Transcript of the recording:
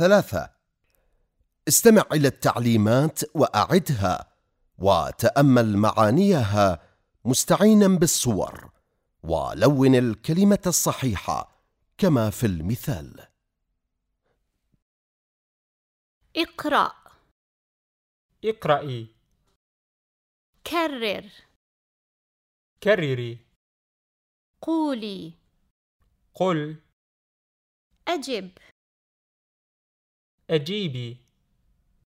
ثلاثة. استمع إلى التعليمات وأعدها وتأمل معانيها مستعينا بالصور ولون الكلمة الصحيحة كما في المثال. اقرأ. اقرأي. كرر. كرري. قولي. قل. أجب. أجيبي.